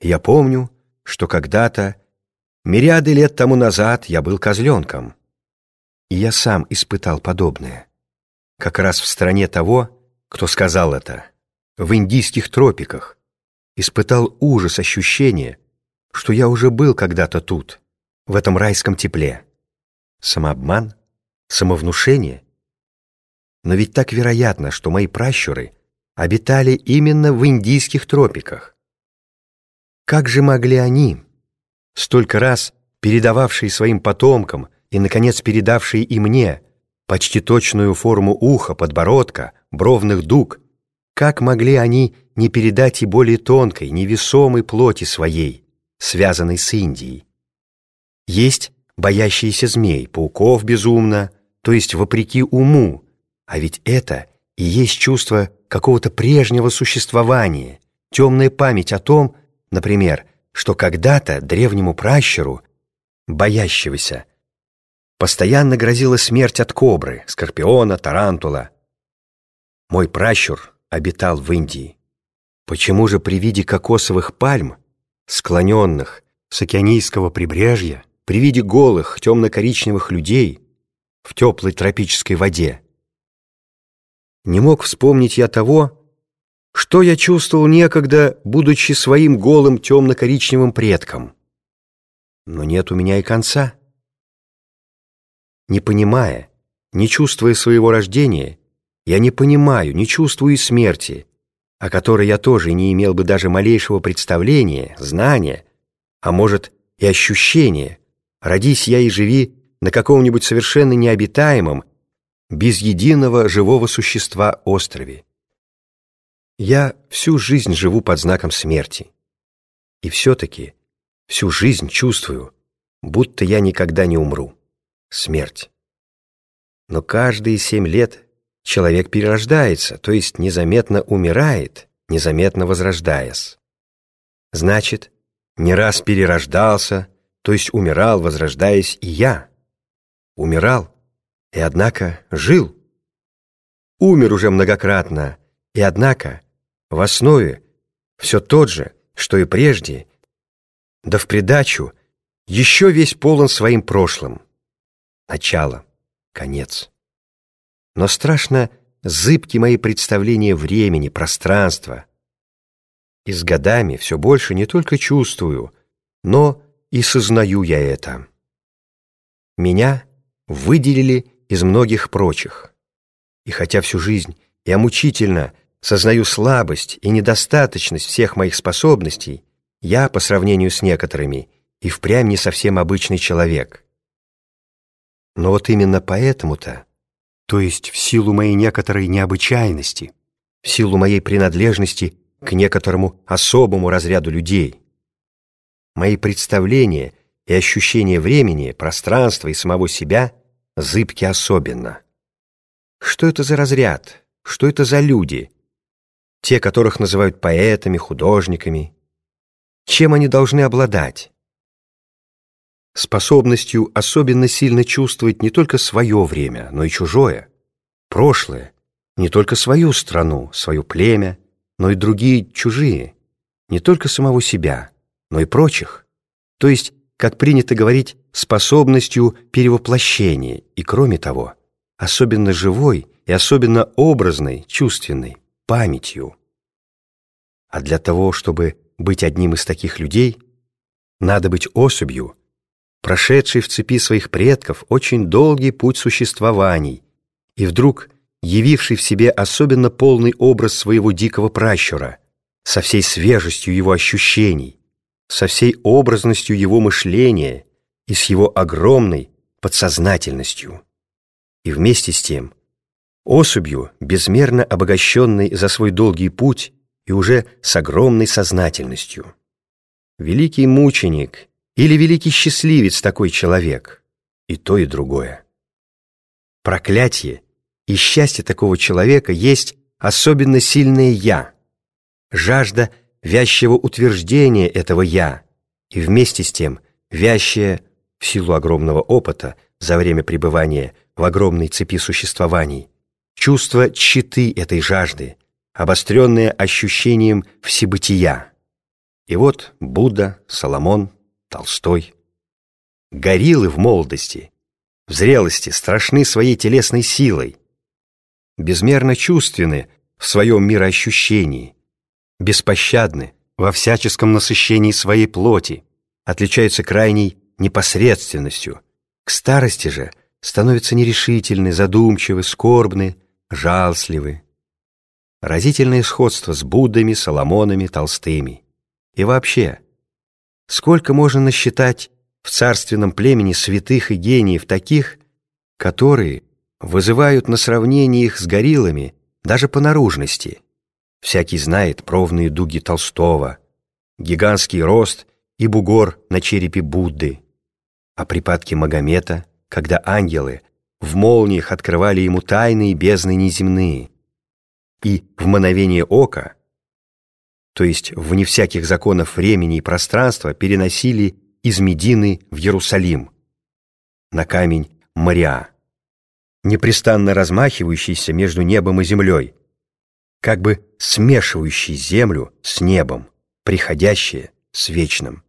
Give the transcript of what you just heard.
Я помню, что когда-то, мириады лет тому назад, я был козленком. И я сам испытал подобное. Как раз в стране того, кто сказал это, в индийских тропиках, испытал ужас ощущения, что я уже был когда-то тут, в этом райском тепле. Самообман? Самовнушение? Но ведь так вероятно, что мои пращуры обитали именно в индийских тропиках. Как же могли они, столько раз передававшие своим потомкам и, наконец, передавшие и мне почти точную форму уха, подбородка, бровных дуг, как могли они не передать и более тонкой, невесомой плоти своей, связанной с Индией? Есть боящиеся змей, пауков безумно, то есть вопреки уму, а ведь это и есть чувство какого-то прежнего существования, темная память о том, например, что когда-то древнему пращуру, боящегося, постоянно грозила смерть от кобры, скорпиона, тарантула. Мой пращур обитал в Индии. Почему же при виде кокосовых пальм, склоненных с океанийского прибрежья, при виде голых темно-коричневых людей в теплой тропической воде, не мог вспомнить я того, что я чувствовал некогда, будучи своим голым темно-коричневым предком. Но нет у меня и конца. Не понимая, не чувствуя своего рождения, я не понимаю, не чувствую и смерти, о которой я тоже не имел бы даже малейшего представления, знания, а может и ощущения, родись я и живи на каком-нибудь совершенно необитаемом, без единого живого существа острове. Я всю жизнь живу под знаком смерти. И все-таки всю жизнь чувствую, будто я никогда не умру. Смерть. Но каждые семь лет человек перерождается, то есть незаметно умирает, незаметно возрождаясь. Значит, не раз перерождался, то есть умирал, возрождаясь и я. Умирал, и однако жил. Умер уже многократно, и однако в основе все тот же, что и прежде, да в придачу еще весь полон своим прошлым. Начало, конец. Но страшно зыбки мои представления времени, пространства. И с годами все больше не только чувствую, но и сознаю я это. Меня выделили из многих прочих. И хотя всю жизнь я мучительно сознаю слабость и недостаточность всех моих способностей, я, по сравнению с некоторыми, и впрямь не совсем обычный человек. Но вот именно поэтому-то, то есть в силу моей некоторой необычайности, в силу моей принадлежности к некоторому особому разряду людей, мои представления и ощущения времени, пространства и самого себя — зыбки особенно. Что это за разряд? Что это за люди? Те, которых называют поэтами, художниками. Чем они должны обладать? Способностью особенно сильно чувствовать не только свое время, но и чужое, прошлое, не только свою страну, свое племя, но и другие чужие, не только самого себя, но и прочих. То есть как принято говорить, способностью перевоплощения и, кроме того, особенно живой и особенно образной, чувственной, памятью. А для того, чтобы быть одним из таких людей, надо быть особью, прошедшей в цепи своих предков очень долгий путь существований и вдруг явивший в себе особенно полный образ своего дикого пращура со всей свежестью его ощущений, со всей образностью его мышления и с его огромной подсознательностью. И вместе с тем, особью, безмерно обогащенной за свой долгий путь и уже с огромной сознательностью. Великий мученик или великий счастливец такой человек, и то, и другое. Проклятие и счастье такого человека есть особенно сильное «я», жажда – вязчего утверждения этого «я» и вместе с тем вящее в силу огромного опыта за время пребывания в огромной цепи существований, чувство тщеты этой жажды, обостренное ощущением всебытия. И вот Будда, Соломон, Толстой. Гориллы в молодости, в зрелости страшны своей телесной силой, безмерно чувственны в своем мироощущении, беспощадны во всяческом насыщении своей плоти, отличаются крайней непосредственностью. К старости же становятся нерешительны, задумчивы, скорбны, жалостливы. Разительное сходство с Буддами, Соломонами, Толстыми. И вообще, сколько можно насчитать в царственном племени святых и гениев таких, которые вызывают на сравнение их с гориллами даже по наружности. Всякий знает провные дуги Толстого, гигантский рост и бугор на черепе Будды, а припадки Магомета, когда ангелы в молниях открывали ему тайные бездны неземные, и в мановение ока, то есть вне всяких законов времени и пространства, переносили из Медины в Иерусалим, на камень Мариа непрестанно размахивающийся между небом и землей, как бы смешивающий землю с небом, приходящее с вечным.